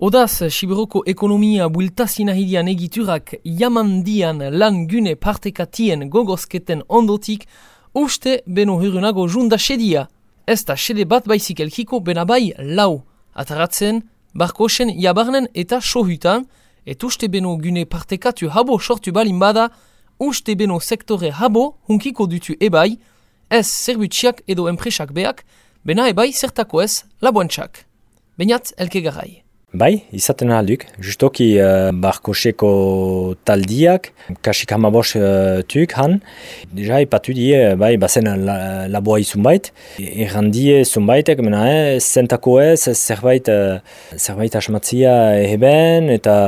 Odaz, Siberoko ekonomia builtazina hidian egiturak jamandian lan gune partekatien gogozketen ondotik, uste beno hirunago junda sedia. Ez da sede bat baizik elkiko benabai lau. Ataratzen, barkosen jabarnen eta sohutan, et uste beno gune partekatu habo sortu balin bada, uste beno sektore habo hunkiko dutu ebai, ez zerbutsiak edo enpresak beak, bena ebai zertako ez labuantxak. Beniat elke garai. Bai, izaten alduk, justoki uh, barkoseko taldiak, kasik hamabos uh, tuk han, deja ipatu die, bai, bazen la, laboa izun bait, erran die zunbaitek, mena, eh, zentako ez, zerbait, uh, zerbait asmatzia eheben, eta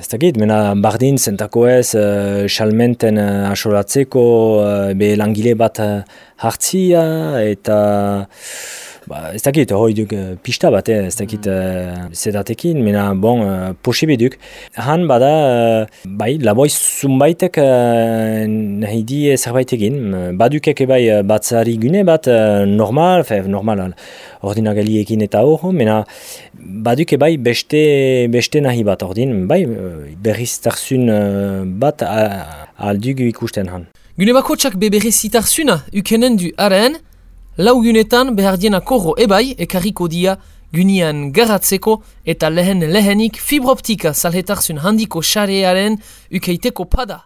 ez dakit, mena, bardin zentako ez, uh, salmenten uh, asolatzeko, uh, be langile bat uh, hartzia, eta... Ba, ez dakit, hori duk uh, pista bat, eh, ez dakit uh, zedatekin, mena, bon, uh, posibe duk. Han bada, uh, bai, laboiz zunbaitek uh, nahi di zerbait egin. Badukek bai batzari gune bat, uh, normal, fe, normal, ordinagaliekin eta hor, mena, baduke bai beste, beste nahi bat ordin, bai, berriz tarzun uh, bat uh, aldugu ikusten han. Gune bako txak beberriz zitarzuna, ukenen du Laugunetan behar diena korro ebai ekarriko dia gunian garatzeko eta lehen lehenik fibroptika salhetarzun handiko xarearen ukeiteko pada.